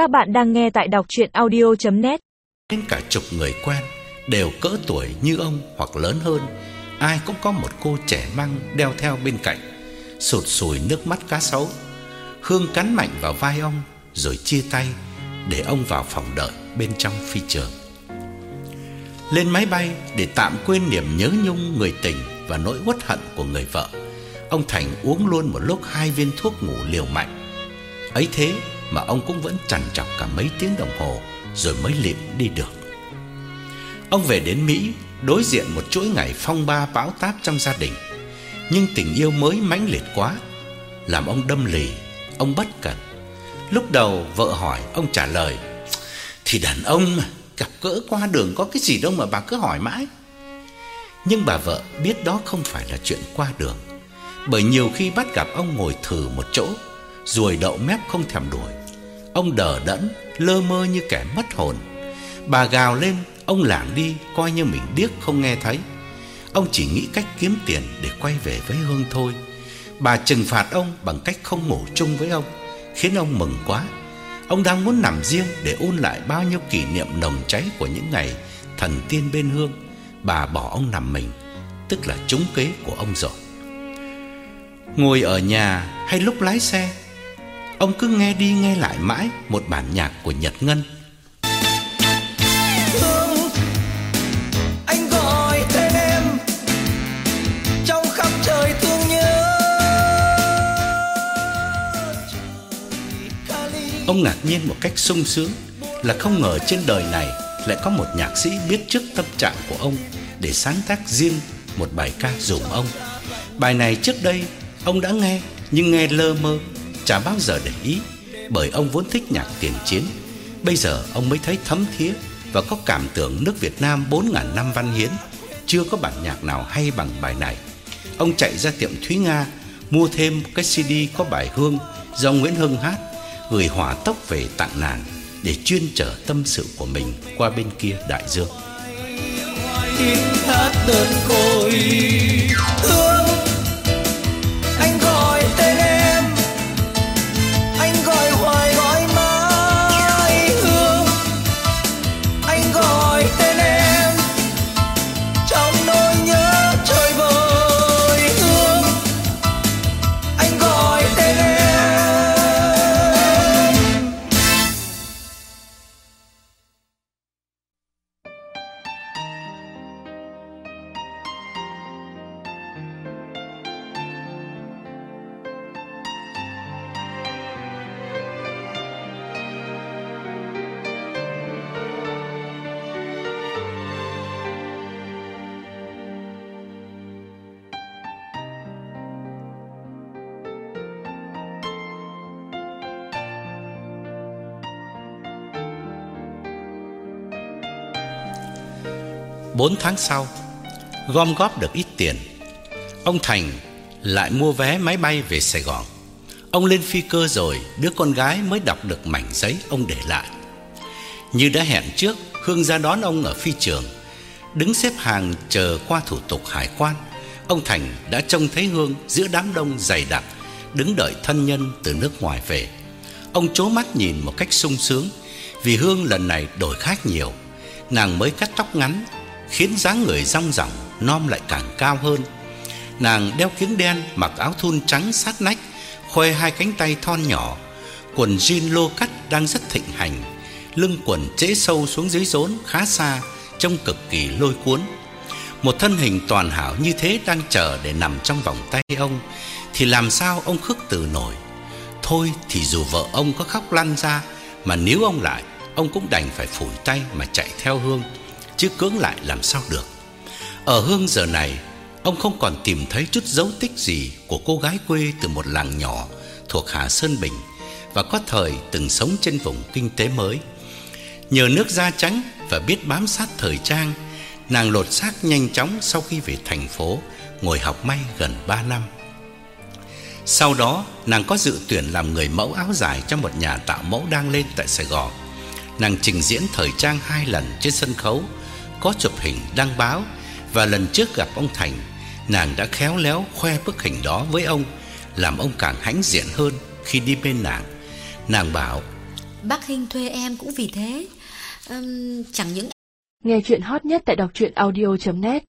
Các bạn đang nghe tại đọc chuyện audio.net Đến cả chục người quen Đều cỡ tuổi như ông hoặc lớn hơn. Ai cũng có một cô trẻ măng đeo theo bên cạnh, Sụt sùi nước mắt cá sấu. Hương cắn mạnh vào vai ông Rồi chia tay Để ông vào phòng đợi bên trong phi trường. Lên máy bay để tạm quên niềm nhớ nhung người tình Và nỗi uất hận của người vợ, Ông Thành uống luôn một lúc hai viên thuốc ngủ liều mạnh. Ấy thế mà ông cũng vẫn chằn chọc cả mấy tiếng đồng hồ rồi mới lịm đi được. Ông về đến Mỹ đối diện một chuỗi ngày phong ba bão táp trong gia đình, nhưng tình yêu mới mãnh liệt quá, làm ông đâm lì, ông bất cẩn. Lúc đầu vợ hỏi, ông trả lời: "Thì đàn ông mà, gặp gỡ qua đường có cái gì đâu mà bà cứ hỏi mãi." Nhưng bà vợ biết đó không phải là chuyện qua đường, bởi nhiều khi bắt gặp ông ngồi thử một chỗ, ruồi đậu mép không thèm đuổi. Ông đờ đẫn, lơ mơ như kẻ mất hồn. Bà gào lên, ông lảng đi coi như mình điếc không nghe thấy. Ông chỉ nghĩ cách kiếm tiền để quay về với Hương thôi. Bà trừng phạt ông bằng cách không ngủ chung với ông, khiến ông mừng quá. Ông đang muốn nằm riêng để ôn lại bao nhiêu kỷ niệm nồng cháy của những ngày thần tiên bên Hương. Bà bỏ ông nằm mình, tức là trúng kế của ông rồi. Ngồi ở nhà hay lúc lái xe, ông cứ nghe đi nghe lại mãi một bản nhạc của Nhật Ngân. Ông ngạc nhiên một cách sung sướng là không ngờ trên đời này lại có một nhạc sĩ biết trước tâm trạng của ông để sáng tác riêng một bài ca dùm ông. Bài này trước đây ông đã nghe nhưng nghe lơ mơ, chả bao giờ để ý bởi ông vốn thích nhạc tiền chiến. Bây giờ ông mới thấy thấm thía và có cảm tưởng nước Việt Nam 4000 năm văn hiến chưa có bản nhạc nào hay bằng bài này. Ông chạy ra tiệm Thúy Nga mua thêm cái CD có bài Hương do Nguyễn Hưng hát, gửi hỏa tốc về tặng nàng để chuyên trở tâm sự của mình qua bên kia đại dương. tiếng hát đơn côi 4 tháng sau, gom góp được ít tiền, ông Thành lại mua vé máy bay về Sài Gòn. Ông lên phi cơ rồi, đứa con gái mới đọc được mảnh giấy ông để lại. Như đã hẹn trước, Hương ra đón ông ở phi trường. Đứng xếp hàng chờ qua thủ tục hải quan, ông Thành đã trông thấy Hương giữa đám đông dày đặc đứng đợi thân nhân từ nước ngoài về. Ông chố mắt nhìn một cách sung sướng vì Hương lần này đổi khác nhiều. Nàng mới cắt tóc ngắn, khiến dáng người rong ròng, nom lại càng cao hơn. Nàng đeo kiếng đen, mặc áo thun trắng sát nách, khoe hai cánh tay thon nhỏ, quần jean lô cắt đang rất thịnh hành, lưng quần trễ sâu xuống dưới rốn khá xa, trông cực kỳ lôi cuốn. Một thân hình toàn hảo như thế đang chờ để nằm trong vòng tay ông thì làm sao ông khước từ nổi. Thôi thì dù vợ ông có khóc lăn ra mà nếu ông lại, ông cũng đành phải phủi tay mà chạy theo Hương, chứ cưỡng lại làm sao được. Ở Hương giờ này, ông không còn tìm thấy chút dấu tích gì của cô gái quê từ một làng nhỏ thuộc Hà Sơn Bình và có thời từng sống trên vùng kinh tế mới. Nhờ nước da trắng và biết bám sát thời trang, nàng lột xác nhanh chóng sau khi về thành phố, ngồi học may gần 3 năm. Sau đó, nàng có dự tuyển làm người mẫu áo dài cho một nhà tạo mẫu đang lên tại Sài Gòn. Nàng trình diễn thời trang hai lần trên sân khấu, có chụp hình đăng báo và lần trước gặp ông Thành, nàng đã khéo léo khoe bức hình đó với ông, làm ông càng hãnh diện hơn khi đi bên nàng. Nàng bảo: bác Hinh thuê em cũng vì thế Ừm, Chẳng những Nghe chuyện hot nhất tại đọc truyện audio.net